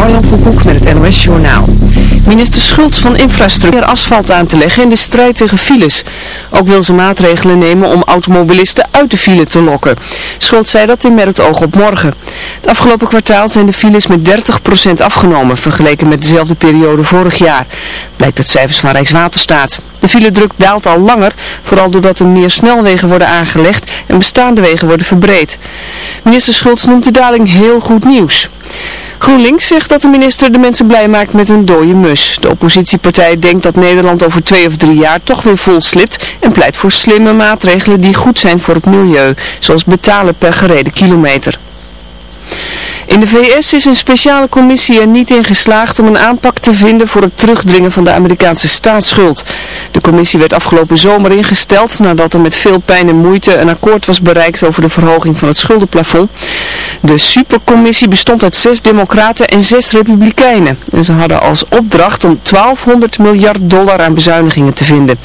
Marjan Koekoek met het NOS Journaal. Minister Schultz van Infrastructuur asfalt aan te leggen in de strijd tegen files. Ook wil ze maatregelen nemen om automobilisten uit de file te lokken. Schultz zei dat in met het oog op morgen. Het afgelopen kwartaal zijn de files met 30% afgenomen, vergeleken met dezelfde periode vorig jaar. Blijkt uit cijfers van Rijkswaterstaat. De filedruk daalt al langer, vooral doordat er meer snelwegen worden aangelegd en bestaande wegen worden verbreed. Minister Schultz noemt de daling heel goed nieuws. GroenLinks zegt dat de minister de mensen blij maakt met een dode mus. De oppositiepartij denkt dat Nederland over twee of drie jaar toch weer vol slipt en pleit voor slimme maatregelen die goed zijn voor het milieu, zoals betalen per gereden kilometer. In de VS is een speciale commissie er niet in geslaagd om een aanpak te vinden voor het terugdringen van de Amerikaanse staatsschuld. De commissie werd afgelopen zomer ingesteld nadat er met veel pijn en moeite een akkoord was bereikt over de verhoging van het schuldenplafond. De supercommissie bestond uit zes democraten en zes republikeinen. En ze hadden als opdracht om 1200 miljard dollar aan bezuinigingen te vinden.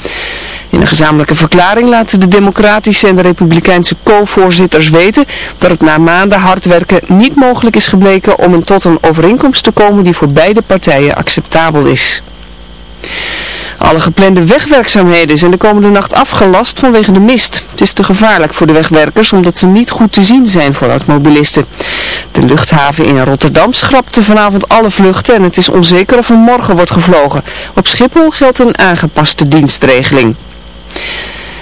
In een gezamenlijke verklaring laten de democratische en de republikeinse co-voorzitters weten dat het na maanden hard werken niet mogelijk is gebleken om tot een overeenkomst te komen die voor beide partijen acceptabel is. Alle geplande wegwerkzaamheden zijn de komende nacht afgelast vanwege de mist. Het is te gevaarlijk voor de wegwerkers omdat ze niet goed te zien zijn voor automobilisten. De luchthaven in Rotterdam schrapte vanavond alle vluchten en het is onzeker of er morgen wordt gevlogen. Op Schiphol geldt een aangepaste dienstregeling.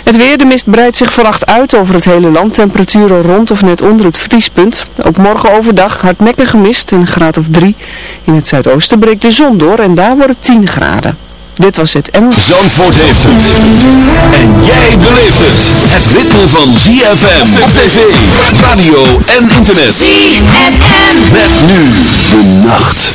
Het weer, de mist breidt zich vannacht uit over het hele land. Temperaturen rond of net onder het vriespunt. Ook morgen overdag hardnekkige mist en een graad of 3. In het zuidoosten breekt de zon door en daar wordt het 10 graden. Dit was het en... Zandvoort heeft het. En jij beleeft het. Het ritme van ZFM op tv, radio en internet. ZFM. Met nu de nacht.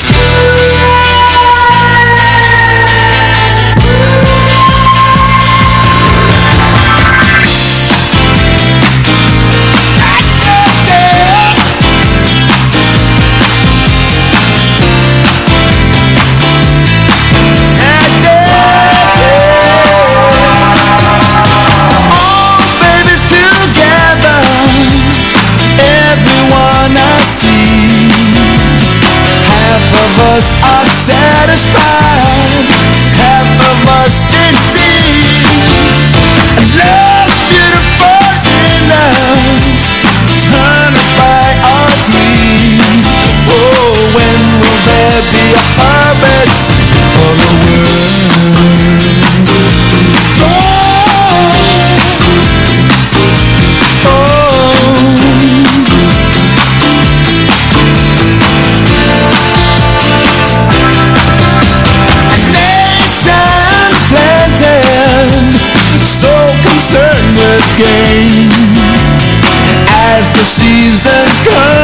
As the seasons come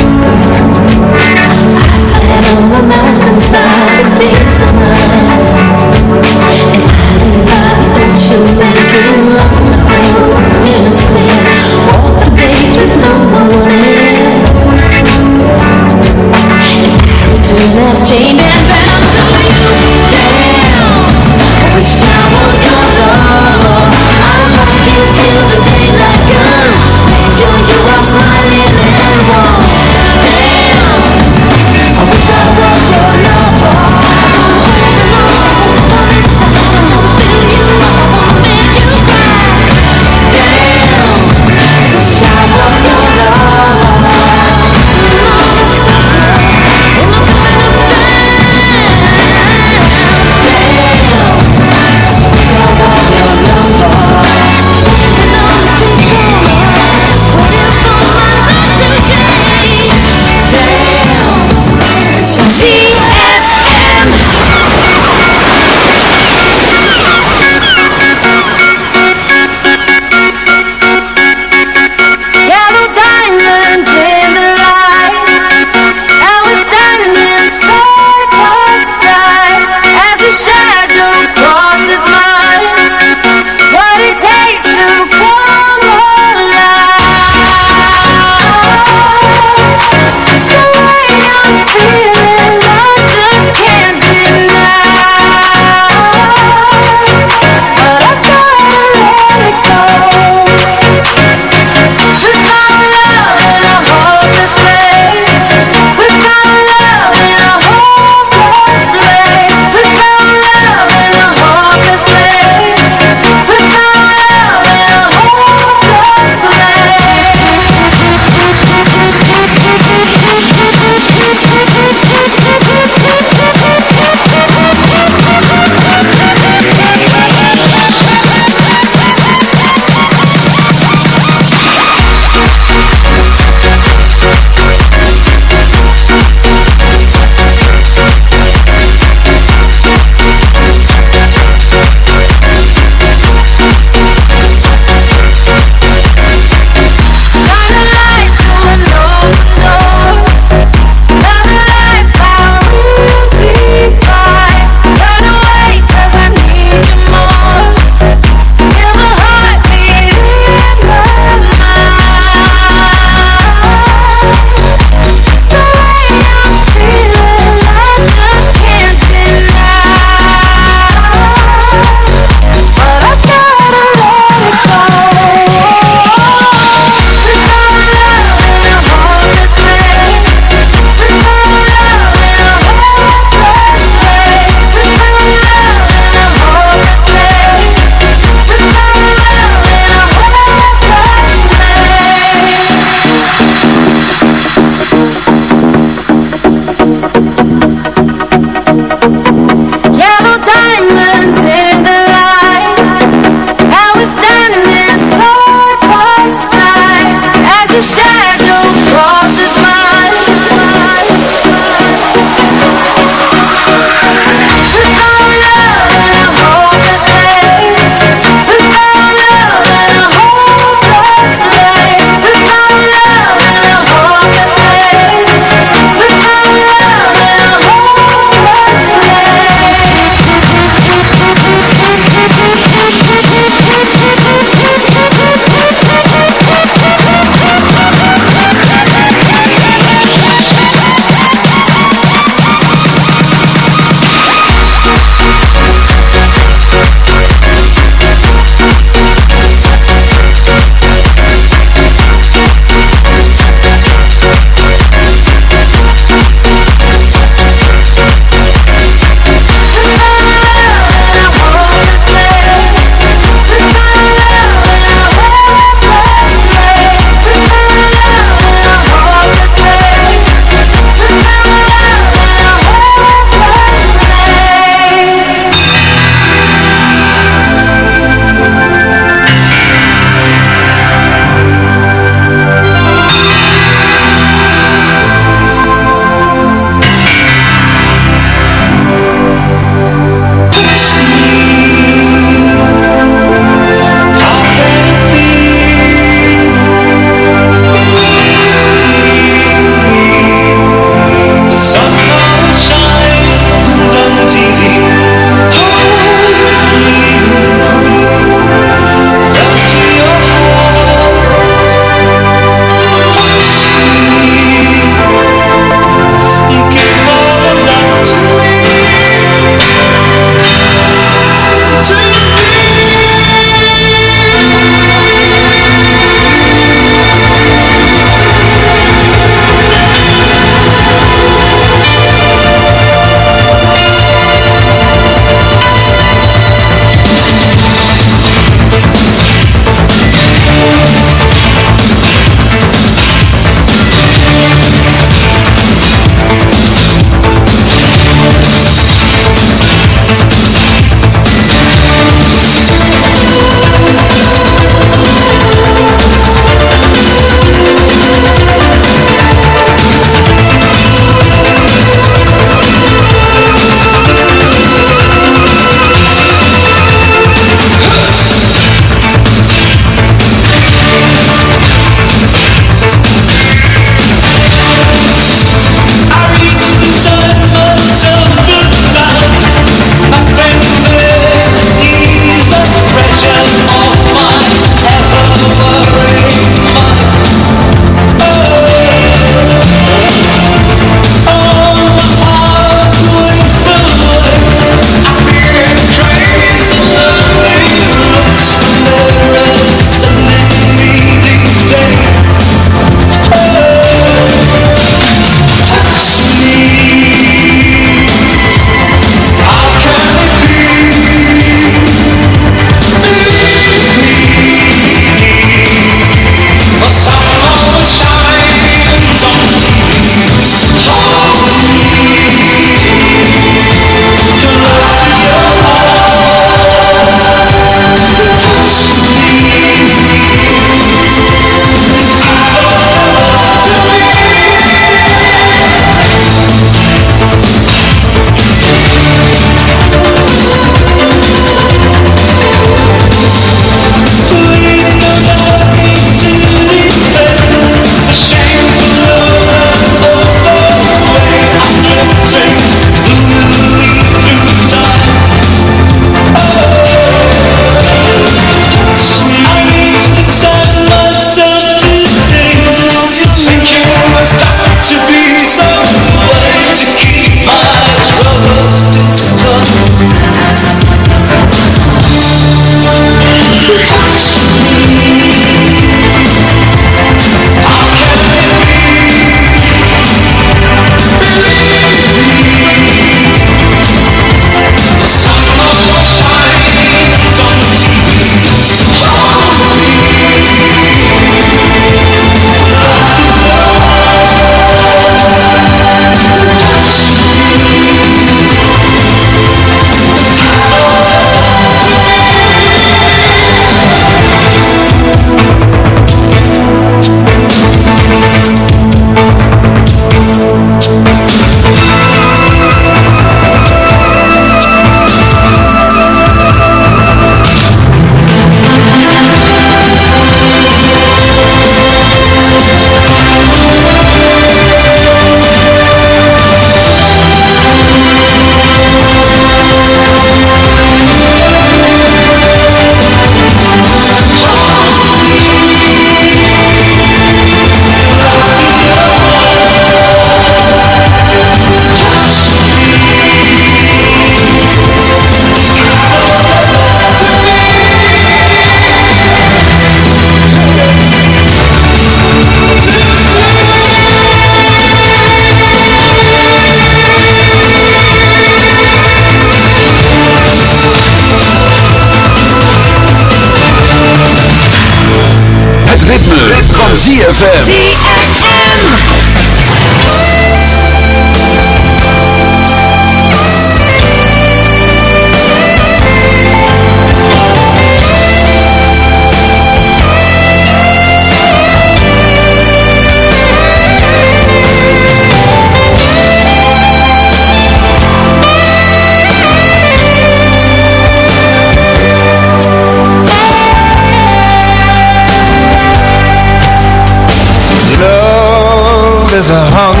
there's a hung.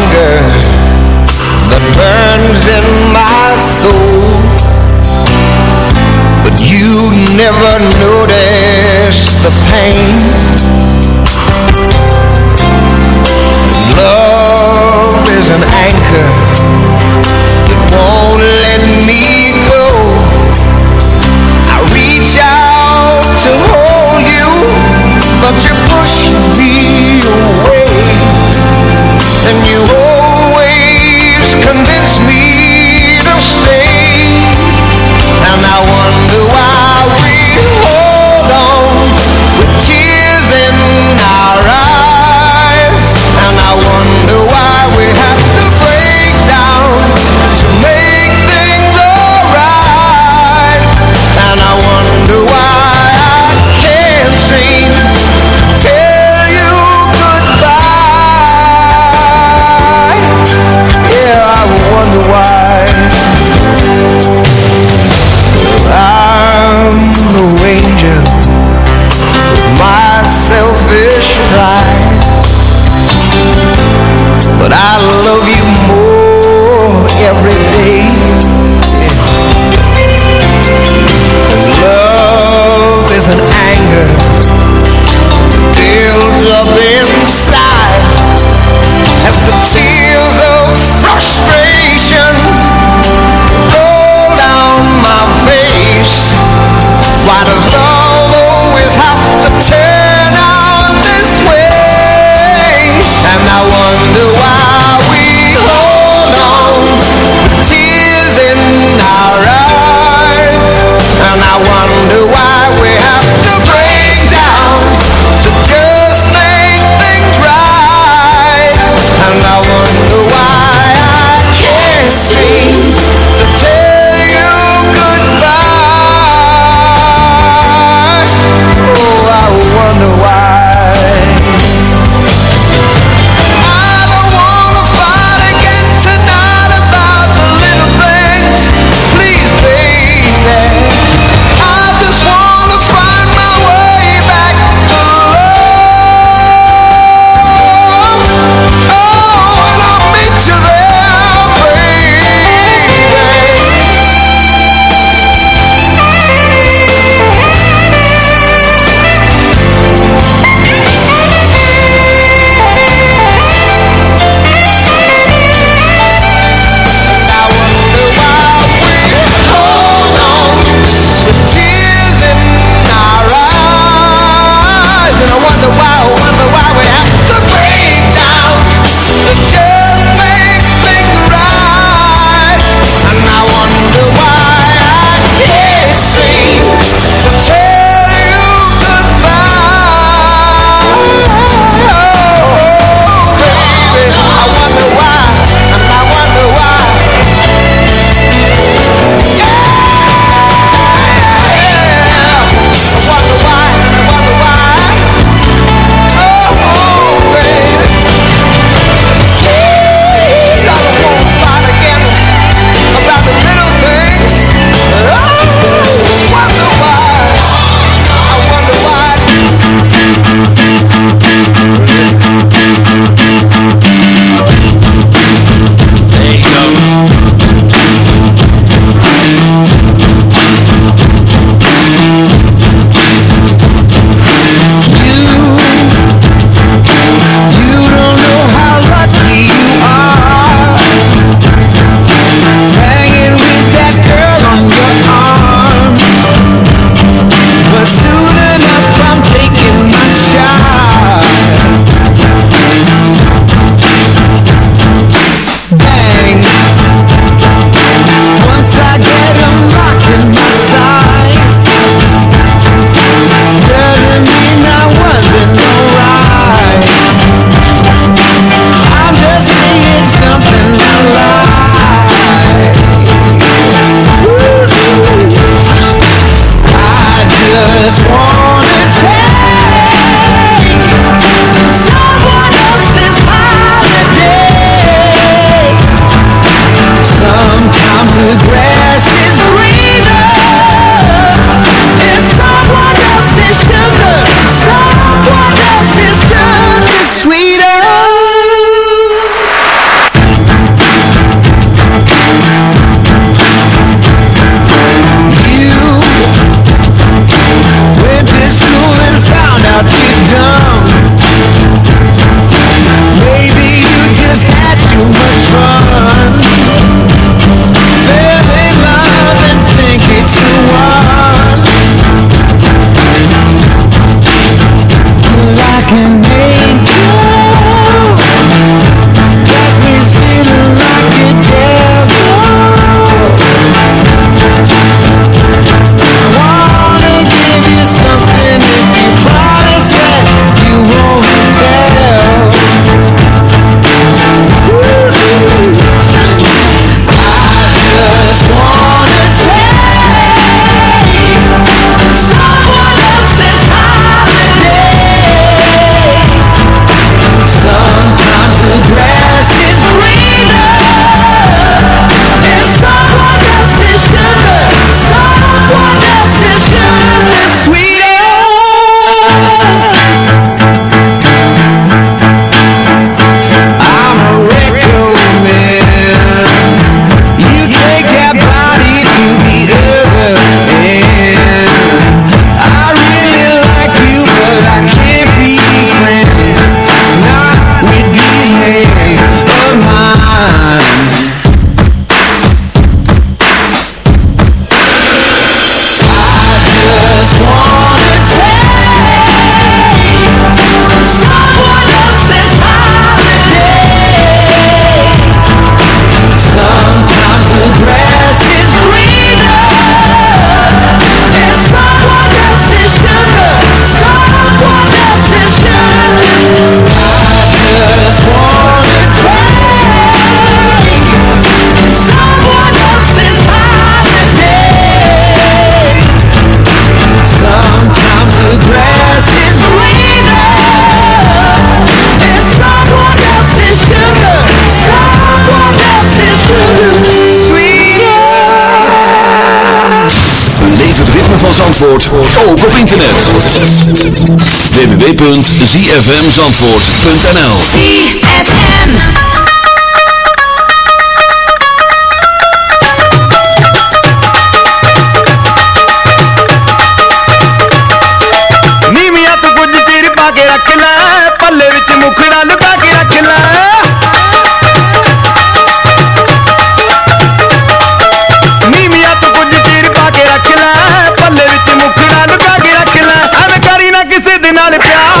van Zandvoort ook op internet. www.zfmzandvoort.nl ZFM ਨੀ rakh palle vich rakh 阿里飘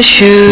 Like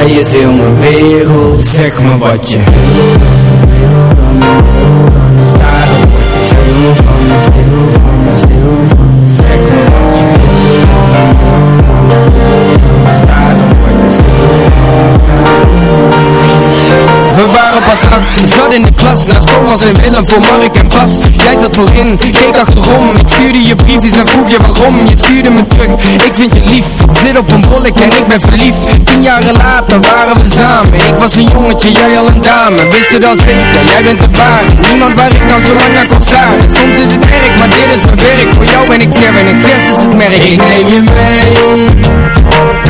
Zij is heel mijn wereld Zeg me wat je wil. Dan, wil dan word ik stil van, stil van, stil Thomas en Willem voor Mark en Bas. Jij zat voorin, keek achterom. Ik stuurde je briefjes en vroeg je waarom. Je stuurde me terug, ik vind je lief. Zit op een bollek en ik ben verliefd. Tien jaren later waren we samen. Ik was een jongetje, jij al een dame. Wist het al zeker, jij bent de ware Niemand waar ik nou zo lang naar kon staan Soms is het erg, maar dit is mijn werk. Voor jou ben ik Kevin en Chris is het merk. Ik neem je mee